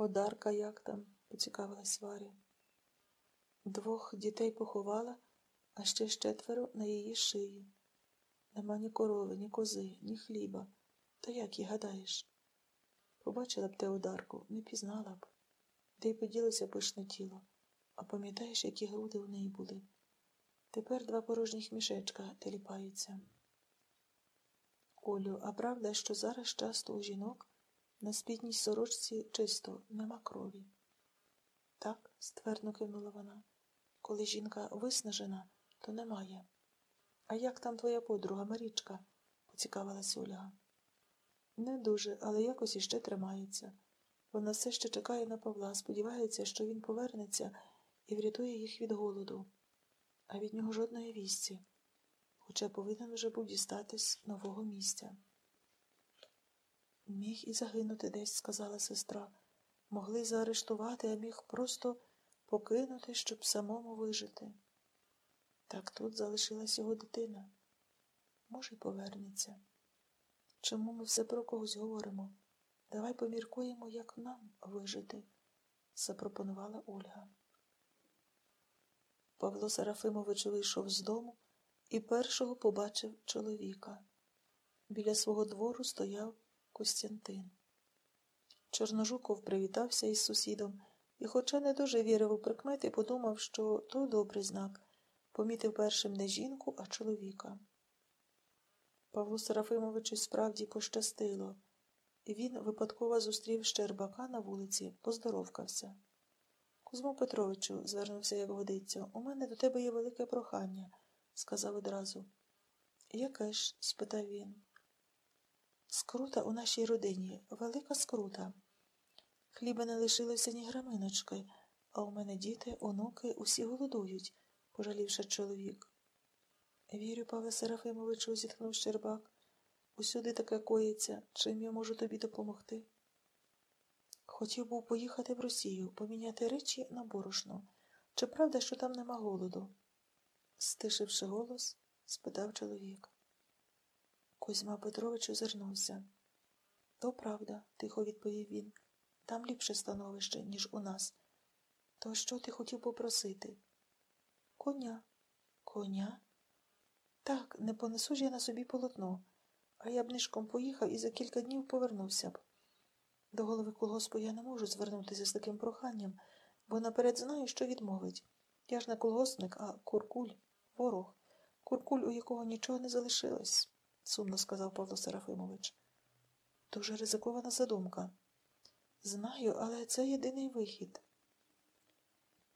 Одарка як там? поцікавилась Варя. Двох дітей поховала, а ще ж четверо на її шиї. Нема ні корови, ні кози, ні хліба. Та як і гадаєш? Побачила б те одарку, не пізнала б. Де й поділося пишне тіло. А пам'ятаєш, які груди у неї були? Тепер два порожніх мішечка теліпаються. Олю, а правда, що зараз часто у жінок на спідній сорочці чисто нема крові? Так, ствердно кивнула вона. Коли жінка виснажена, то немає. А як там твоя подруга Марічка? поцікавилась Ольга. Не дуже, але якось іще тримається. Вона все ще чекає на Павла, сподівається, що він повернеться і врятує їх від голоду, а від нього жодної вісті, хоча повинен уже був дістатись нового місця. Міг і загинути десь, сказала сестра. Могли заарештувати, а міг просто покинути, щоб самому вижити. Так тут залишилась його дитина. Може, й повернеться. Чому ми все про когось говоримо? Давай поміркуємо, як нам вижити, запропонувала Ольга. Павло Серафимович вийшов з дому і першого побачив чоловіка. Біля свого двору стояв Костянтин. Чорножуков привітався із сусідом і, хоча не дуже вірив у прикмети, подумав, що то добрий знак помітив першим не жінку, а чоловіка. Павлу Серафимовичу справді пощастило, і він випадково зустрів Щербака на вулиці, поздоровкався. Кузьмо Петровичу, звернувся, як годиться, у мене до тебе є велике прохання, сказав одразу. Яке ж? спитав він. Скрута у нашій родині, велика скрута. Хліба не лишилося ні граминочки, а у мене діти, онуки, усі голодують, пожалівши чоловік. Вірю, Павле Серафимовичу, зітхнув Щербак. Усюди таке коїться, чим я можу тобі допомогти. Хотів був поїхати в Росію, поміняти речі на борошно. Чи правда, що там нема голоду? Стишивши голос, спитав чоловік. Кузьма Петрович озирнувся. То правда, тихо відповів він. Там ліпше становище, ніж у нас. То що ти хотів попросити? Коня. Коня? Так, не понесу ж я на собі полотно, а я б нишком поїхав і за кілька днів повернувся б. До голови колгоспу я не можу звернутися з таким проханням, бо наперед знаю, що відмовить. Я ж не колгоспник, а куркуль, ворог, куркуль, у якого нічого не залишилось, сумно сказав Павло Серафимович. Дуже ризикована задумка. Знаю, але це єдиний вихід.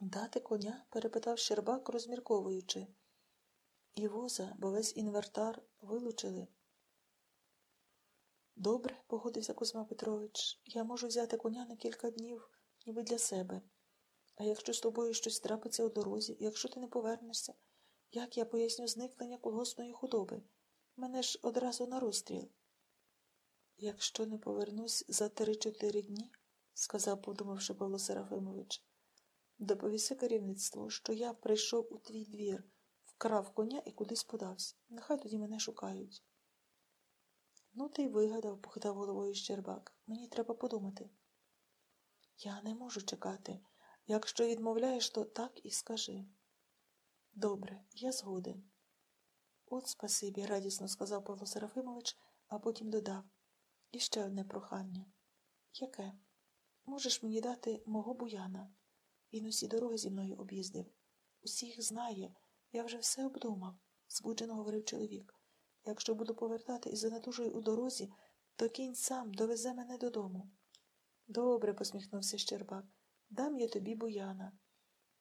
Дати коня? перепитав Щербак, розмірковуючи. І воза, бо весь інвертар вилучили. Добре, погодився Кузьма Петрович. Я можу взяти коня на кілька днів, ніби для себе. А якщо з тобою щось трапиться у дорозі, якщо ти не повернешся, як я поясню зникнення колгоспної худоби? Мене ж одразу на розстріл. Якщо не повернусь за три-чотири дні, сказав, подумавши Павло Серафимович, доповіси керівництву, що я прийшов у твій двір, вкрав коня і кудись подався. Нехай тоді мене шукають. Ну, ти й вигадав, похитав головою Щербак. Мені треба подумати. Я не можу чекати. Якщо відмовляєш, то так і скажи. Добре, я згоден. От спасибі, радісно сказав Павло Серафимович, а потім додав. І ще одне прохання. Яке? Можеш мені дати мого буяна? Він усі дороги зі мною об'їздив. Усіх знає, я вже все обдумав, збуджено говорив чоловік. Якщо буду повертати і занедужую у дорозі, то кінь сам довезе мене додому. Добре, посміхнувся Щербак. Дам я тобі буяна.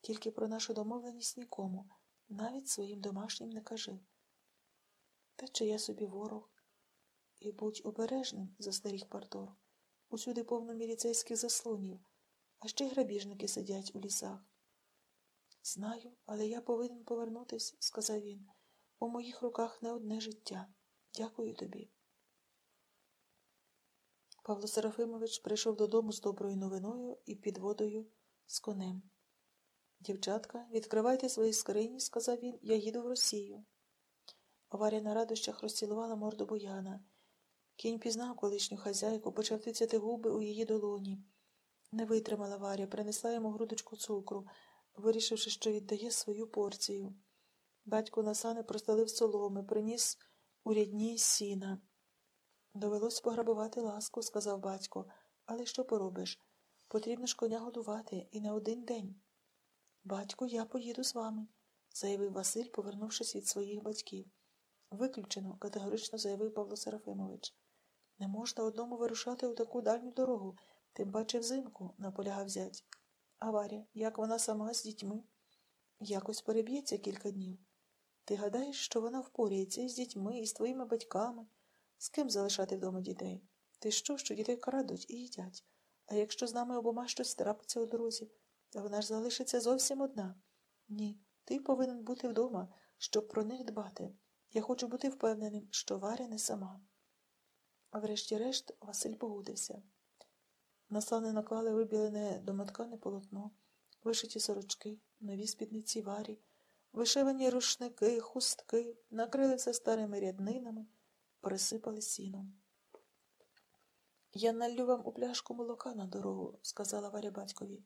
Тільки про нашу домовленість нікому, навіть своїм домашнім не кажи. Та чи я собі ворог? І будь обережним, застеріг Партор. Усюди повно міліцейських заслонів, а ще й грабіжники сидять у лісах. Знаю, але я повинен повернутися, сказав він. У моїх руках не одне життя. Дякую тобі. Павло Серафимович прийшов додому з доброю новиною і підводою з конем. Дівчатка, відкривайте свої скрині, сказав він, я їду в Росію. Варя на радощах розцілувала морду буяна. Кінь пізнав колишню хазяйку, почав тицяти губи у її долоні. Не витримала Варя, принесла йому грудочку цукру, вирішивши, що віддає свою порцію. Батько на сани простелив соломи, приніс у рідні сіна. Довелось пограбувати ласку, сказав батько. Але що поробиш? Потрібно ж коня годувати і не один день. Батько, я поїду з вами, заявив Василь, повернувшись від своїх батьків. Виключено, категорично заявив Павло Серафимович. Не можна одному вирушати у таку дальню дорогу, тим паче взимку, наполягав зять. А Варя, як вона сама з дітьми? Якось переб'ється кілька днів. Ти гадаєш, що вона впоряється із дітьми, і з твоїми батьками? З ким залишати вдома дітей? Ти що, що дітей крадуть і їдять? А якщо з нами обома щось трапиться у дорозі, то вона ж залишиться зовсім одна. Ні, ти повинен бути вдома, щоб про них дбати. Я хочу бути впевненим, що Варя не сама. А врешті-решт Василь погодився. На сани наклали вибілене домоткане полотно, вишиті сорочки, нові спідниці варі, вишивані рушники, хустки, накрили все старими ряднинами, присипали сіном. Я налью вам у пляшку молока на дорогу, сказала Варя батькові.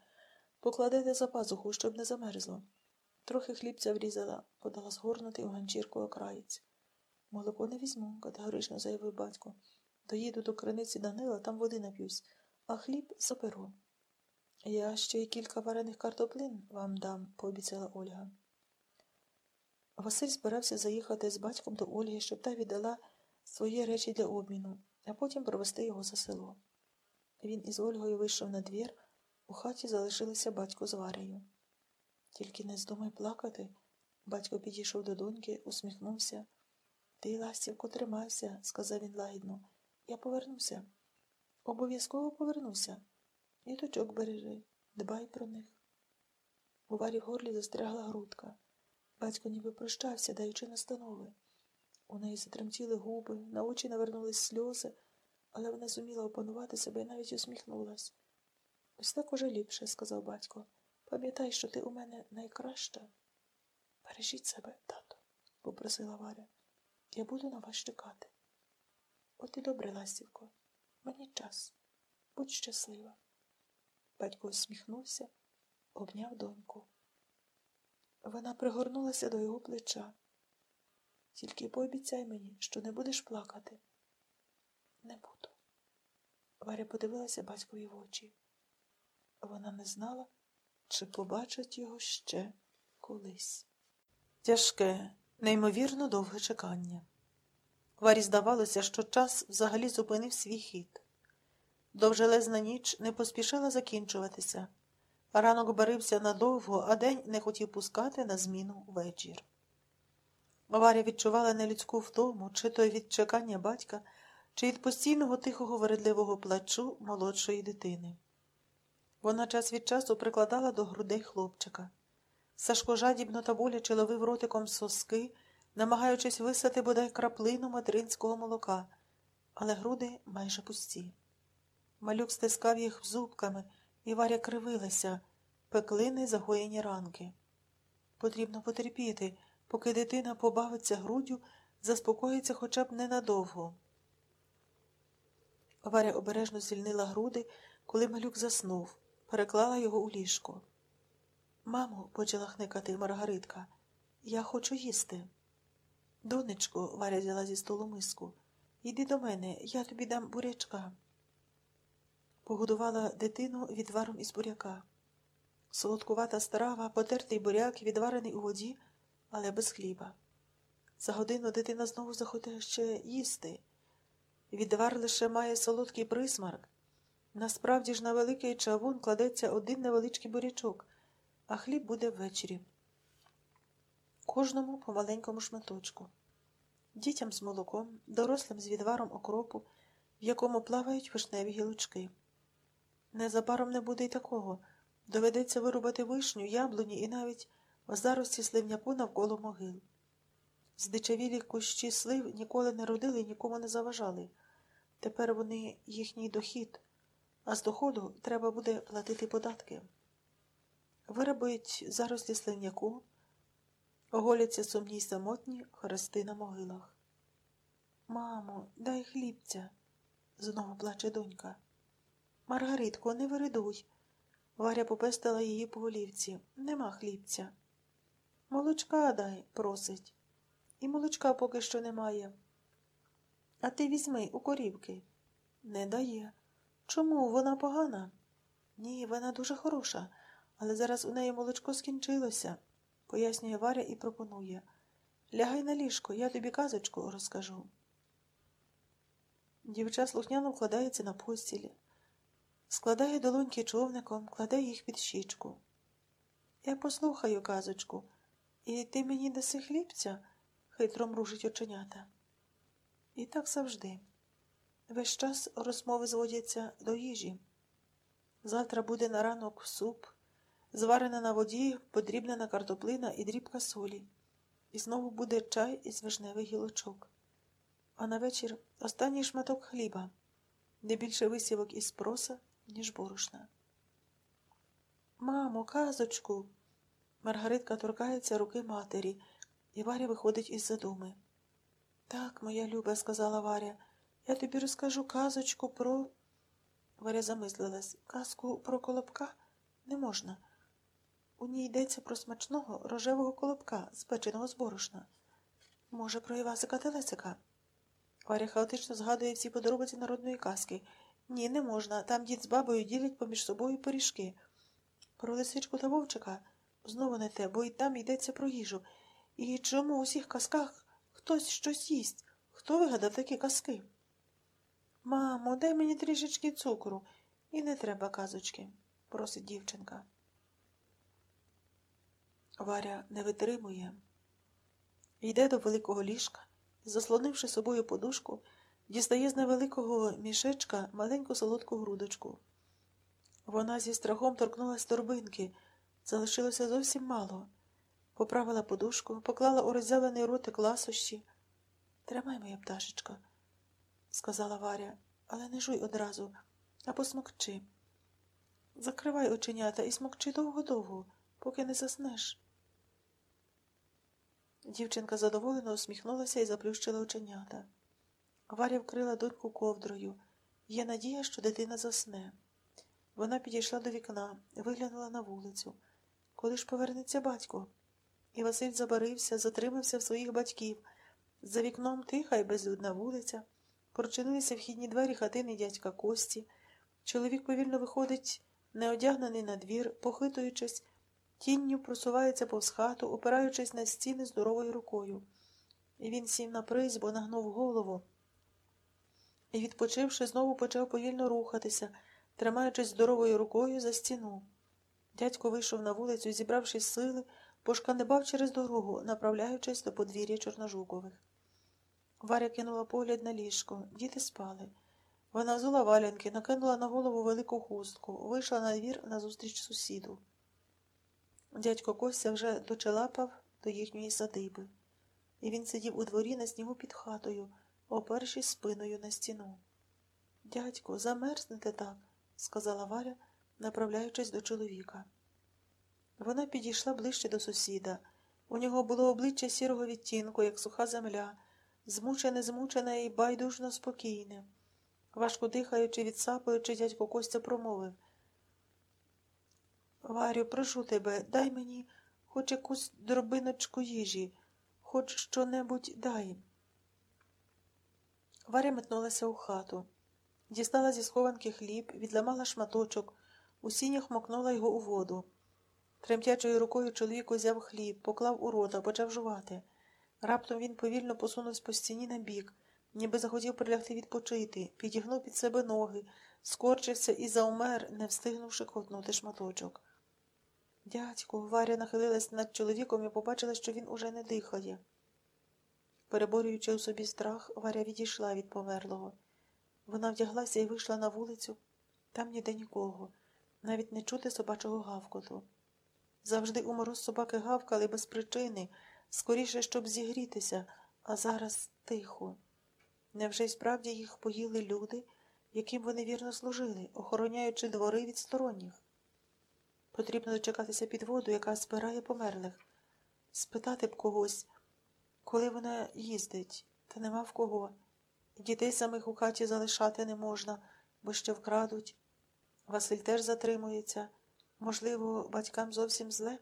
Покладете за пазуху, щоб не замерзло. Трохи хлібця врізала, подала згорнути у ганчірку окраєць. Молоко не візьму, категорично заявив батько. Доїду до криниці Данила, там води нап'юсь, а хліб заберу. Я ще й кілька варених картоплин вам дам, пообіцяла Ольга. Василь збирався заїхати з батьком до Ольги, щоб та віддала свої речі для обміну, а потім провести його за село. Він із Ольгою вийшов на двір, у хаті залишилися батько з Варею. Тільки не здумай плакати. Батько підійшов до доньки, усміхнувся. Ти, ластівко, тримайся, сказав він лагідно. Я повернуся. Обов'язково повернуся. І дочок бережи, дбай про них. У варі в горлі застрягла грудка. Батько ніби прощався, даючи настанови. У неї затремтіли губи, на очі навернулись сльози, але вона зуміла опанувати себе і навіть усміхнулась. Ось так уже ліпше, сказав батько. Пам'ятай, що ти у мене найкраща. Бережіть себе, тато, попросила Варя. Я буду на вас чекати. От і добре, ластівко, мені час. Будь щаслива. Батько усміхнувся, обняв доньку. Вона пригорнулася до його плеча. Тільки пообіцяй мені, що не будеш плакати. Не буду. Варя подивилася батькові в очі. Вона не знала, чи побачить його ще колись. Тяжке, неймовірно довге чекання. Варі здавалося, що час взагалі зупинив свій хід. Довжелезна ніч не поспішала закінчуватися. Ранок барився надовго, а день не хотів пускати на зміну вечір. Варя відчувала нелюдську втому, чи то від чекання батька, чи від постійного тихого вередливого плачу молодшої дитини. Вона час від часу прикладала до грудей хлопчика. Сашко жадібно та боляче ловив ротиком соски, намагаючись висати бодай краплину материнського молока, але груди майже пусті. Малюк стискав їх зубками, і Варя кривилася, пекли загоєні ранки. Потрібно потерпіти, поки дитина побавиться груддю, заспокоїться хоча б ненадовго. Варя обережно звільнила груди, коли малюк заснув, переклала його у ліжко. Мамо, почала хникати Маргаритка, я хочу їсти. Донечко, Варя взяла зі столу миску, йди до мене, я тобі дам бурячка. Погодувала дитину відваром із буряка. Солодкувата страва, потертий буряк, відварений у воді, але без хліба. За годину дитина знову захотіла ще їсти. Відвар лише має солодкий присмарк. Насправді ж на великий чавун кладеться один невеличкий бурячок, а хліб буде ввечері. Кожному по маленькому шматочку. Дітям з молоком, дорослим з відваром окропу, в якому плавають вишневі гілочки. Незабаром не буде й такого. Доведеться вирубати вишню, яблуні і навіть зарості сливняку навколо могил. Здичавілі кущі слив ніколи не родили і нікому не заважали. Тепер вони їхній дохід, а з доходу треба буде платити податки. Вирабують зарослі сливняку, оголяться сумні й самотні хрести на могилах. Мамо, дай хлібця, знову плаче донька. Маргаритко, не виридуй. Варя попестила її по голівці. Нема хлібця. Молочка дай, просить. І молочка поки що немає. А ти візьми у корівки. Не дає. Чому вона погана? Ні, вона дуже хороша, але зараз у неї молочко скінчилося, пояснює Варя і пропонує. Лягай на ліжко, я тобі казочку розкажу. Дівча слухняно вкладається на постілі, складає долоньки човником, кладе їх під щічку. Я послухаю казочку, і ти мені даси хлібця, хитро мружить оченята. І так завжди. Весь час розмови зводяться до їжі. Завтра буде на ранок суп, зварена на воді, подрібнена картоплина і дрібка солі. І знову буде чай із вишневих гілочок. А на вечір останній шматок хліба, де більше висівок із проса, ніж борошна. Мамо, казочку. Маргаритка торкається руки матері, і Варя виходить із задуми. Так, моя люба, сказала Варя, я тобі розкажу казочку про. Варя замислилась. Казку про колобка не можна. У ній йдеться про смачного рожевого колобка, спеченого з борошна. Може, про Івасика Телесика? Варя хаотично згадує всі подробиці народної казки. Ні, не можна. Там дід з бабою ділять поміж собою пиріжки. Про лисичку та вовчика знову не те, бо і там йдеться про їжу. І чому у всіх казках хтось щось їсть? Хто вигадав такі казки? Мамо, дай мені трішечки цукру. І не треба казочки, просить дівчинка. Варя не витримує. Йде до великого ліжка і, заслонивши собою подушку, дістає з невеликого мішечка маленьку солодку грудочку. Вона зі страхом торкнулась торбинки, залишилося зовсім мало. Поправила подушку, поклала у роззялений ротик ласощі. Тримай, моя пташечка, сказала Варя, але не жуй одразу, а посмокчи. Закривай оченята і смокчи довго-довго, поки не заснеш. Дівчинка задоволено усміхнулася і заплющила оченята. Варя вкрила доньку ковдрою. Є надія, що дитина засне. Вона підійшла до вікна, виглянула на вулицю. Коли ж повернеться батько? І Василь забарився, затримався в своїх батьків. За вікном тиха й безлюдна вулиця. Прочинилися вхідні двері хатини дядька Кості. Чоловік повільно виходить, неодягнений на двір, похитуючись, тінню просувається повз хату, опираючись на стіни здоровою рукою. І він сів на призьбу, нагнув голову. І, відпочивши, знову почав повільно рухатися, тримаючись здоровою рукою за стіну. Дядько вийшов на вулицю, зібравши сили, пошканебав через дорогу, направляючись до подвір'я Чорножукових. Варя кинула погляд на ліжко. Діти спали. Вона взула валянки, накинула на голову велику хустку, вийшла на двір назустріч сусіду. Дядько Костя вже дочелапав до їхньої садиби, і він сидів у дворі на снігу під хатою, опершись спиною на стіну. Дядько, замерзнете так, сказала Варя, направляючись до чоловіка. Вона підійшла ближче до сусіда. У нього було обличчя сірого відтінку, як суха земля, змучене, змучене і байдужно спокійне. Важко дихаючи, відсапуючи, дядько Костя промовив. Варю, прошу тебе, дай мені хоч якусь дробиночку їжі, хоч що-небудь дай. Варя метнулася у хату, дістала зі схованки хліб, відламала шматочок, у сінях мокнула його у воду. Тремтячою рукою чоловік узяв хліб, поклав у рота, почав жувати. Раптом він повільно посунувся по стіні на бік, ніби захотів прилягти відпочити, підігнув під себе ноги, скорчився і заумер, не встигнувши ковтнути шматочок. Дядьку, Варя нахилилась над чоловіком і побачила, що він уже не дихає. Переборюючи у собі страх, Варя відійшла від померлого. Вона вдяглася і вийшла на вулицю. Там ніде нікого, навіть не чути собачого гавкоту. Завжди у мороз собаки гавкали без причини, скоріше, щоб зігрітися, а зараз тихо. Невже й справді їх поїли люди, яким вони вірно служили, охороняючи двори від сторонніх? Потрібно дочекатися під воду, яка збирає померлих, спитати б когось, коли вона їздить, та нема в кого. Дітей самих у хаті залишати не можна, бо ще вкрадуть. Василь теж затримується. Можливо, батькам зовсім зле?